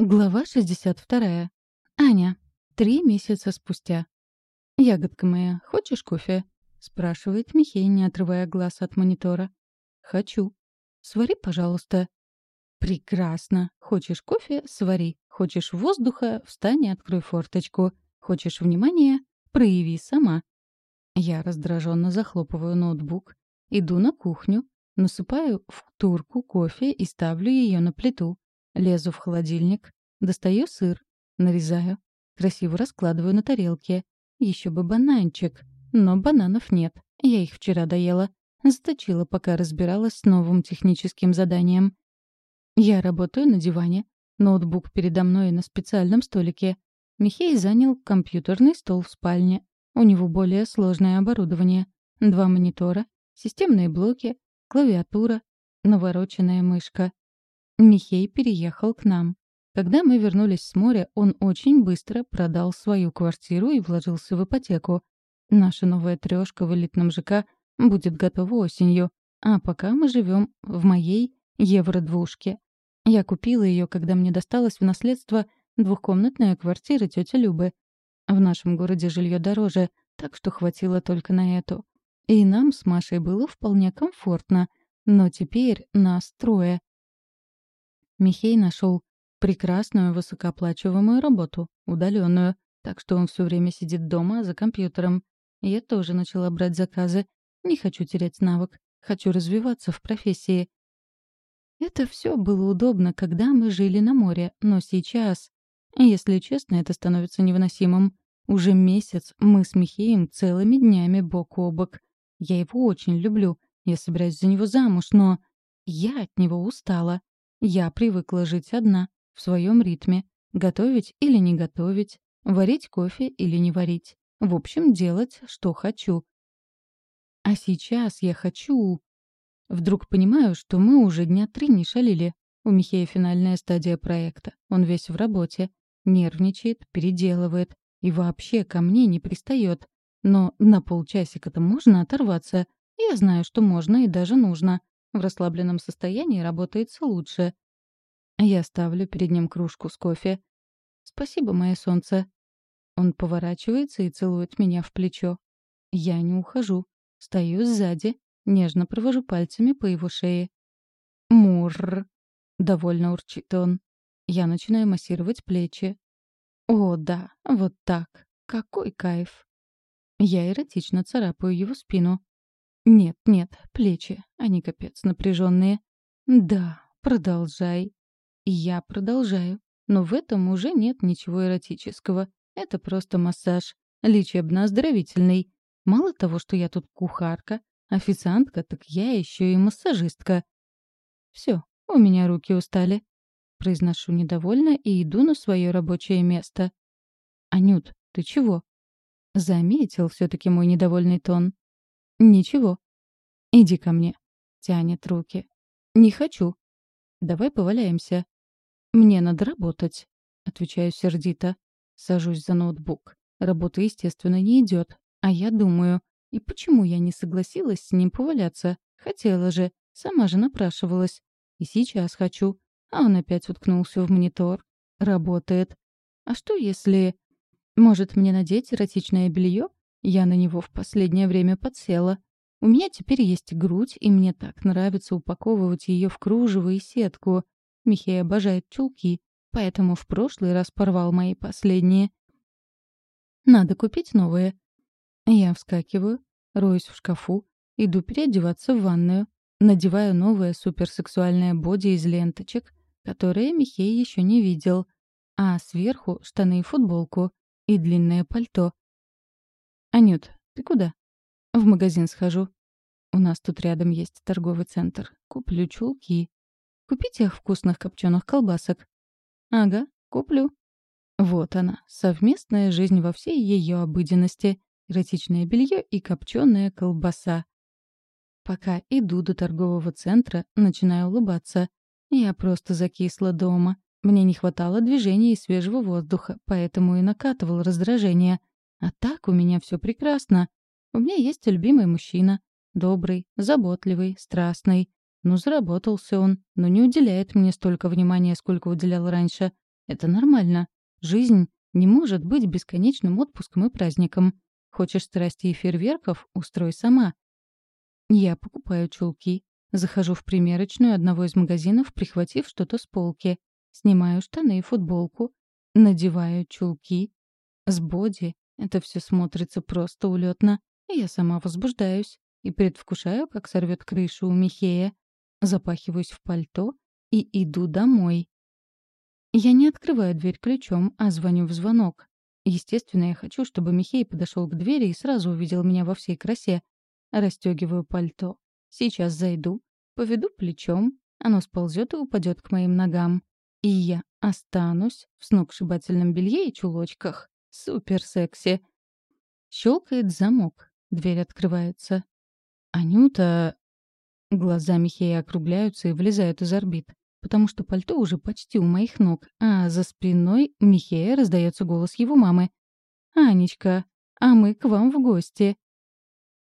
Глава 62. Аня. Три месяца спустя. «Ягодка моя, хочешь кофе?» — спрашивает Михей, не отрывая глаз от монитора. «Хочу». «Свари, пожалуйста». «Прекрасно. Хочешь кофе — свари. Хочешь воздуха — встань и открой форточку. Хочешь внимания — прояви сама». Я раздраженно захлопываю ноутбук, иду на кухню, насыпаю в турку кофе и ставлю ее на плиту. Лезу в холодильник, достаю сыр, нарезаю, красиво раскладываю на тарелке. Еще бы бананчик, но бананов нет. Я их вчера доела. Заточила, пока разбиралась с новым техническим заданием. Я работаю на диване. Ноутбук передо мной на специальном столике. Михей занял компьютерный стол в спальне. У него более сложное оборудование. Два монитора, системные блоки, клавиатура, навороченная мышка. Михей переехал к нам. Когда мы вернулись с моря, он очень быстро продал свою квартиру и вложился в ипотеку. Наша новая трешка в элитном ЖК будет готова осенью, а пока мы живем в моей евро-двушке. Я купила ее, когда мне досталась в наследство двухкомнатная квартира тети Любы. В нашем городе жилье дороже, так что хватило только на эту. И нам с Машей было вполне комфортно, но теперь нас трое. Михей нашел прекрасную высокооплачиваемую работу, удаленную, так что он все время сидит дома за компьютером. Я тоже начала брать заказы. Не хочу терять навык, хочу развиваться в профессии. Это все было удобно, когда мы жили на море, но сейчас, если честно, это становится невыносимым. Уже месяц мы с Михеем целыми днями бок о бок. Я его очень люблю, я собираюсь за него замуж, но я от него устала. Я привыкла жить одна, в своем ритме, готовить или не готовить, варить кофе или не варить. В общем, делать, что хочу. А сейчас я хочу... Вдруг понимаю, что мы уже дня три не шалили. У Михея финальная стадия проекта. Он весь в работе. Нервничает, переделывает. И вообще ко мне не пристает. Но на полчасика-то можно оторваться. Я знаю, что можно и даже нужно. В расслабленном состоянии работается лучше. Я ставлю перед ним кружку с кофе. «Спасибо, мое солнце». Он поворачивается и целует меня в плечо. Я не ухожу. Стою сзади, нежно провожу пальцами по его шее. «Мурр!» — довольно урчит он. Я начинаю массировать плечи. «О, да, вот так. Какой кайф!» Я эротично царапаю его спину. Нет, нет, плечи. Они капец напряженные. Да, продолжай. Я продолжаю. Но в этом уже нет ничего эротического. Это просто массаж. Лечебно-оздоровительный. Мало того, что я тут кухарка, официантка, так я еще и массажистка. Все, у меня руки устали. Произношу недовольно и иду на свое рабочее место. «Анют, ты чего?» Заметил все-таки мой недовольный тон. «Ничего. Иди ко мне». Тянет руки. «Не хочу. Давай поваляемся». «Мне надо работать», — отвечаю сердито. Сажусь за ноутбук. Работа, естественно, не идет. А я думаю, и почему я не согласилась с ним поваляться? Хотела же, сама же напрашивалась. И сейчас хочу. А он опять уткнулся в монитор. Работает. А что если... Может, мне надеть эротичное белье? Я на него в последнее время подсела. У меня теперь есть грудь, и мне так нравится упаковывать ее в кружево и сетку. Михей обожает чулки, поэтому в прошлый раз порвал мои последние. Надо купить новые. Я вскакиваю, роюсь в шкафу, иду переодеваться в ванную, надеваю новое суперсексуальное боди из ленточек, которое Михей еще не видел, а сверху штаны и футболку и длинное пальто. «Анют, ты куда?» «В магазин схожу. У нас тут рядом есть торговый центр. Куплю чулки. Купи тех вкусных копченых колбасок». «Ага, куплю». Вот она, совместная жизнь во всей ее обыденности. Эротичное белье и копченая колбаса. Пока иду до торгового центра, начинаю улыбаться. Я просто закисла дома. Мне не хватало движения и свежего воздуха, поэтому и накатывал раздражение. А так у меня все прекрасно. У меня есть любимый мужчина. Добрый, заботливый, страстный. Ну, заработался он, но не уделяет мне столько внимания, сколько уделял раньше. Это нормально. Жизнь не может быть бесконечным отпуском и праздником. Хочешь страсти и фейерверков — устрой сама. Я покупаю чулки, захожу в примерочную одного из магазинов, прихватив что-то с полки, снимаю штаны и футболку, надеваю чулки. С боди это все смотрится просто улетно, и я сама возбуждаюсь и предвкушаю, как сорвет крышу у Михея. Запахиваюсь в пальто и иду домой. Я не открываю дверь ключом, а звоню в звонок. Естественно, я хочу, чтобы Михей подошел к двери и сразу увидел меня во всей красе. Расстегиваю пальто. Сейчас зайду, поведу плечом, оно сползет и упадет к моим ногам. И я останусь в сногсшибательном белье и чулочках. Супер секси. Щелкает замок. Дверь открывается. «Анюта...» Глаза Михея округляются и влезают из орбит, потому что пальто уже почти у моих ног, а за спиной Михея раздается голос его мамы. «Анечка, а мы к вам в гости!»